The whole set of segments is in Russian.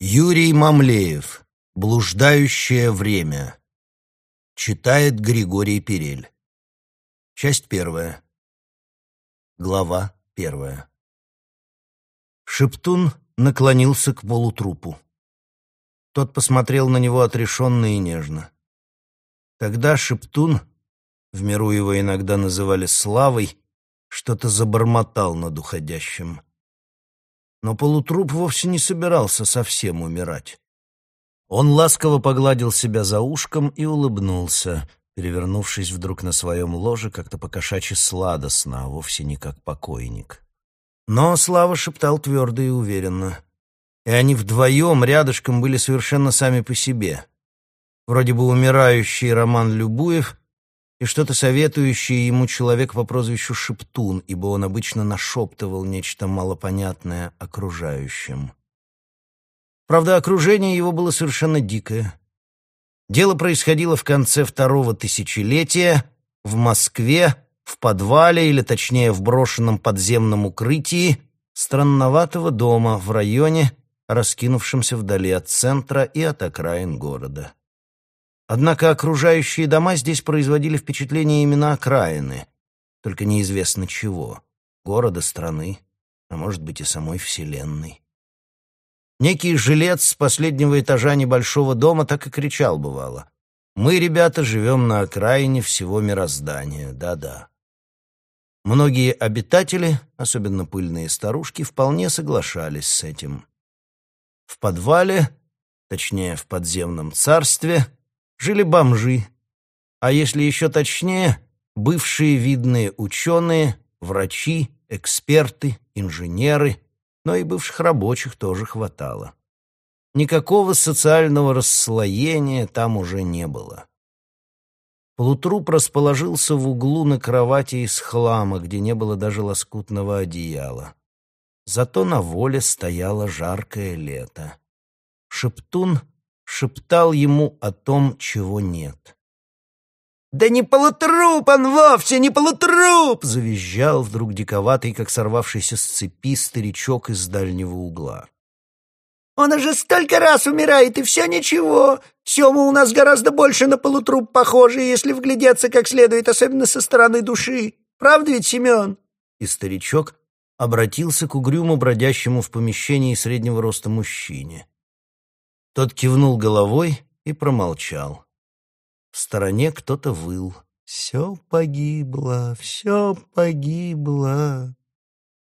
Юрий Мамлеев. Блуждающее время. Читает Григорий Перель. Часть первая. Глава первая. Шептун наклонился к полутрупу. Тот посмотрел на него отрешенно и нежно. Тогда Шептун, в миру его иногда называли Славой, что-то забормотал над уходящим. Но полутруп вовсе не собирался совсем умирать. Он ласково погладил себя за ушком и улыбнулся, перевернувшись вдруг на своем ложе как-то покошачьи сладостно, а вовсе не как покойник. Но Слава шептал твердо и уверенно. И они вдвоем рядышком были совершенно сами по себе. Вроде бы умирающий Роман Любуев и что-то советующее ему человек по прозвищу Шептун, ибо он обычно нашептывал нечто малопонятное окружающим. Правда, окружение его было совершенно дикое. Дело происходило в конце второго тысячелетия в Москве, в подвале, или точнее в брошенном подземном укрытии странноватого дома в районе, раскинувшемся вдали от центра и от окраин города. Однако окружающие дома здесь производили впечатление именно окраины, только неизвестно чего — города, страны, а может быть и самой Вселенной. Некий жилец с последнего этажа небольшого дома так и кричал, бывало. «Мы, ребята, живем на окраине всего мироздания, да-да». Многие обитатели, особенно пыльные старушки, вполне соглашались с этим. В подвале, точнее, в подземном царстве — жили бомжи, а если еще точнее, бывшие видные ученые, врачи, эксперты, инженеры, но и бывших рабочих тоже хватало. Никакого социального расслоения там уже не было. Полутруп расположился в углу на кровати из хлама, где не было даже лоскутного одеяла. Зато на воле стояло жаркое лето. Шептун шептал ему о том, чего нет. «Да не полутруп он вовсе, не полутруп!» — завизжал вдруг диковатый, как сорвавшийся с цепи старичок из дальнего угла. «Он уже столько раз умирает, и все ничего. Сема у нас гораздо больше на полутруп похожий, если вглядеться как следует, особенно со стороны души. Правда ведь, Семен?» И старичок обратился к угрюмо бродящему в помещении среднего роста мужчине. Тот кивнул головой и промолчал. В стороне кто-то выл. «Все погибло, все погибло».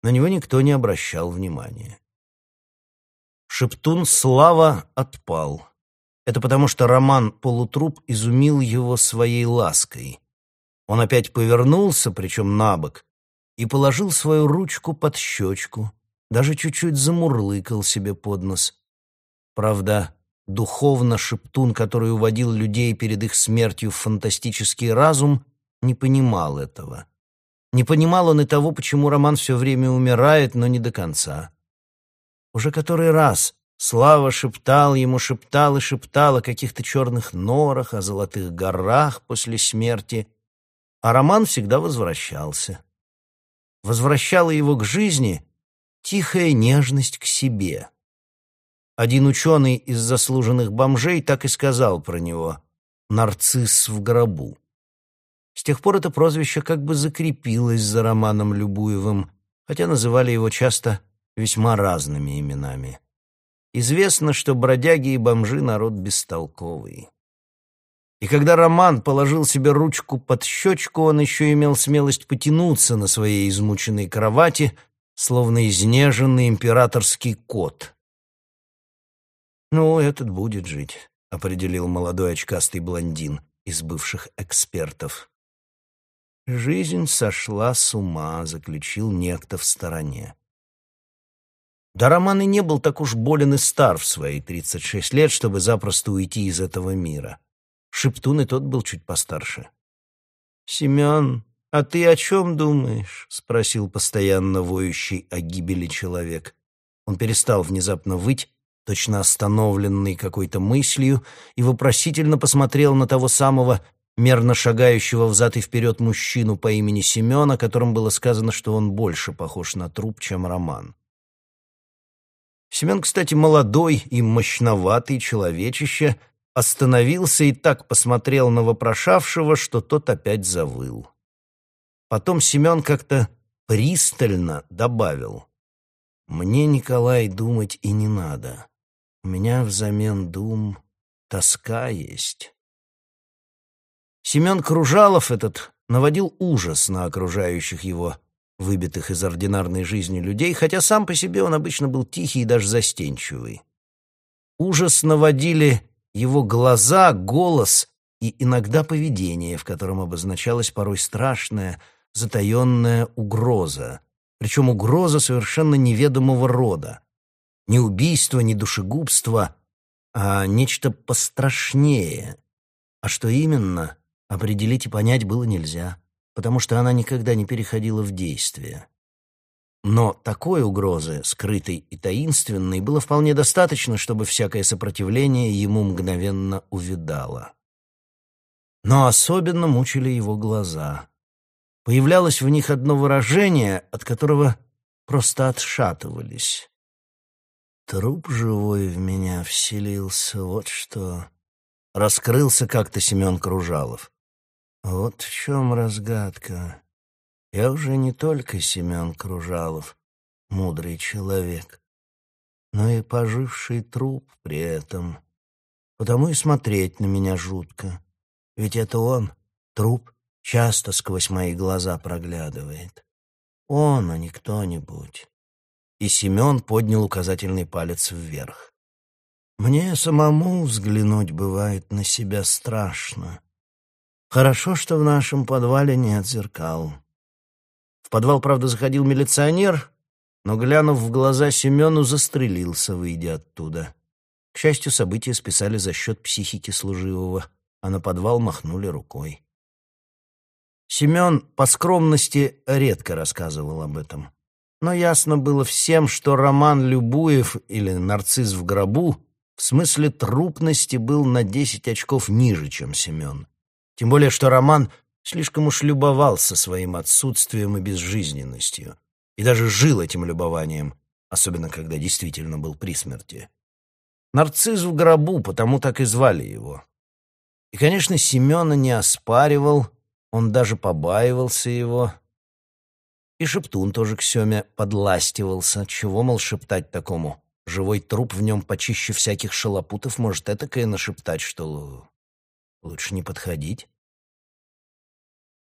На него никто не обращал внимания. Шептун «Слава» отпал. Это потому, что роман «Полутруп» изумил его своей лаской. Он опять повернулся, причем на бок, и положил свою ручку под щечку, даже чуть-чуть замурлыкал себе под нос. Правда, Духовно шептун, который уводил людей перед их смертью в фантастический разум, не понимал этого. Не понимал он и того, почему Роман все время умирает, но не до конца. Уже который раз Слава шептал ему, шептал и шептал о каких-то черных норах, о золотых горах после смерти, а Роман всегда возвращался. Возвращала его к жизни тихая нежность к себе. Один ученый из заслуженных бомжей так и сказал про него «нарцисс в гробу». С тех пор это прозвище как бы закрепилось за Романом Любуевым, хотя называли его часто весьма разными именами. Известно, что бродяги и бомжи — народ бестолковый. И когда Роман положил себе ручку под щечку, он еще имел смелость потянуться на своей измученной кровати, словно изнеженный императорский кот, «Ну, этот будет жить», — определил молодой очкастый блондин из бывших экспертов. «Жизнь сошла с ума», — заключил некто в стороне. Да Роман и не был так уж болен и стар в свои тридцать шесть лет, чтобы запросто уйти из этого мира. Шептун и тот был чуть постарше. «Семен, а ты о чем думаешь?» — спросил постоянно воющий о гибели человек. Он перестал внезапно выть точно остановленный какой-то мыслью, и вопросительно посмотрел на того самого мерно шагающего взад и вперед мужчину по имени Семен, о котором было сказано, что он больше похож на труп, чем Роман. Семен, кстати, молодой и мощноватый человечище, остановился и так посмотрел на вопрошавшего, что тот опять завыл. Потом Семен как-то пристально добавил. «Мне, Николай, думать и не надо. У меня взамен дум тоска есть». Семен Кружалов этот наводил ужас на окружающих его, выбитых из ординарной жизни людей, хотя сам по себе он обычно был тихий и даже застенчивый. Ужас наводили его глаза, голос и иногда поведение, в котором обозначалась порой страшная, затаенная угроза, причем угроза совершенно неведомого рода. Не убийство, не душегубство, а нечто пострашнее. А что именно, определить и понять было нельзя, потому что она никогда не переходила в действие. Но такой угрозы, скрытой и таинственной, было вполне достаточно, чтобы всякое сопротивление ему мгновенно увидало. Но особенно мучили его глаза. Появлялось в них одно выражение, от которого просто отшатывались. Труп живой в меня вселился, вот что... Раскрылся как-то Семен Кружалов. Вот в чем разгадка. Я уже не только Семен Кружалов, мудрый человек, но и поживший труп при этом. Потому и смотреть на меня жутко. Ведь это он, труп, часто сквозь мои глаза проглядывает. Он, а не кто-нибудь. И Семен поднял указательный палец вверх. Мне самому взглянуть бывает на себя страшно. Хорошо, что в нашем подвале нет зеркал. В подвал, правда, заходил милиционер, но, глянув в глаза Семену, застрелился, выйдя оттуда. К счастью, события списали за счет психики служивого, а на подвал махнули рукой. Семен по скромности редко рассказывал об этом. Но ясно было всем, что роман Любуев или «Нарцисс в гробу» в смысле трупности был на десять очков ниже, чем Семен. Тем более, что Роман слишком уж любовался своим отсутствием и безжизненностью. И даже жил этим любованием, особенно когда действительно был при смерти. Нарцисс в гробу, потому так и звали его. И, конечно, Семена не оспаривал, он даже побаивался его. И Шептун тоже к Семе подластивался. Чего, мол, шептать такому? Живой труп в нем почище всяких шалопутов может этакое нашептать, что лучше не подходить.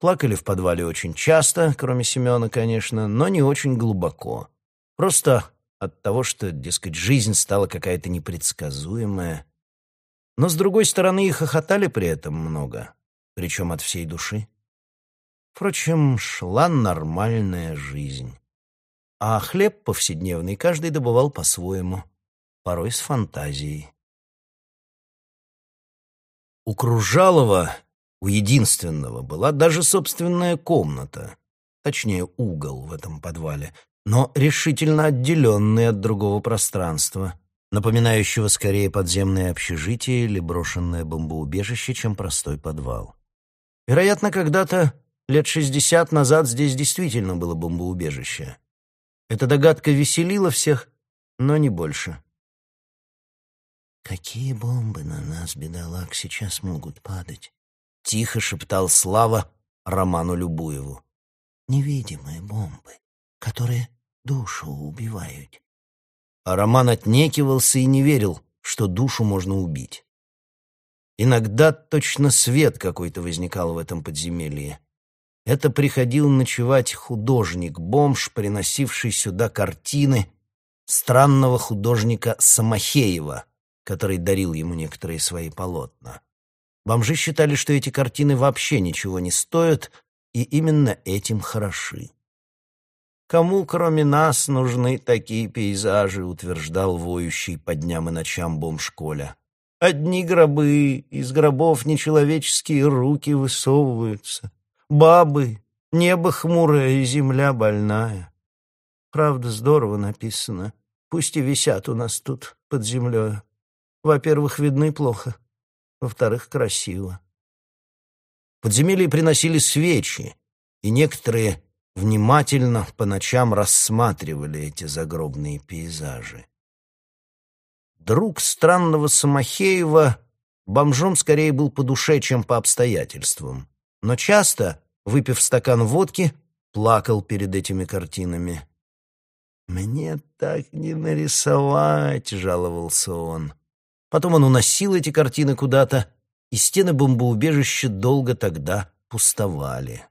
Плакали в подвале очень часто, кроме Семена, конечно, но не очень глубоко. Просто от того, что, дескать, жизнь стала какая-то непредсказуемая. Но, с другой стороны, и хохотали при этом много, причем от всей души. Впрочем, шла нормальная жизнь. А хлеб повседневный каждый добывал по-своему, порой с фантазией. У Кружалова у единственного была даже собственная комната, точнее угол в этом подвале, но решительно отделенный от другого пространства, напоминающего скорее подземное общежитие или брошенное бомбоубежище, чем простой подвал. Вероятно, когда-то, лет шестьдесят назад, здесь действительно было бомбоубежище. Эта догадка веселила всех, но не больше. «Какие бомбы на нас, бедолаг, сейчас могут падать?» — тихо шептал Слава Роману Любуеву. «Невидимые бомбы, которые душу убивают». А Роман отнекивался и не верил, что душу можно убить. Иногда точно свет какой-то возникал в этом подземелье. Это приходил ночевать художник-бомж, приносивший сюда картины странного художника Самохеева, который дарил ему некоторые свои полотна. Бомжи считали, что эти картины вообще ничего не стоят, и именно этим хороши. «Кому, кроме нас, нужны такие пейзажи?» — утверждал воющий по дням и ночам бомж Коля. «Одни гробы, из гробов нечеловеческие руки высовываются. Бабы, небо хмурое и земля больная. Правда, здорово написано. Пусть и висят у нас тут под землей. Во-первых, видны плохо, во-вторых, красиво. Подземелье приносили свечи, и некоторые внимательно по ночам рассматривали эти загробные пейзажи. Друг странного Самохеева бомжом скорее был по душе, чем по обстоятельствам, но часто, выпив стакан водки, плакал перед этими картинами. «Мне так не нарисовать», — жаловался он. Потом он уносил эти картины куда-то, и стены бомбоубежища долго тогда пустовали.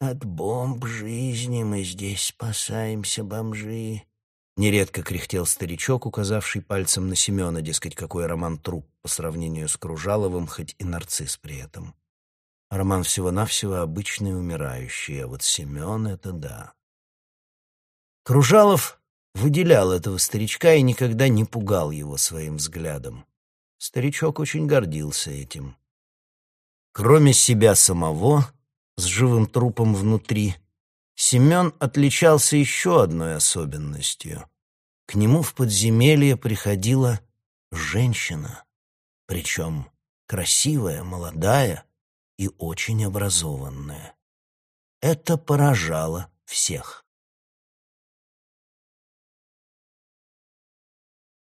«От бомб жизни мы здесь спасаемся, бомжи», — нередко кряхтел старичок, указавший пальцем на Семена, дескать, какой роман труп по сравнению с Кружаловым, хоть и нарцисс при этом. Роман всего-навсего обычный умирающий, а вот Семен — это да. Кружалов выделял этого старичка и никогда не пугал его своим взглядом. Старичок очень гордился этим. Кроме себя самого, с живым трупом внутри, Семен отличался еще одной особенностью. К нему в подземелье приходила женщина, причем красивая, молодая и очень образованная. Это поражало всех.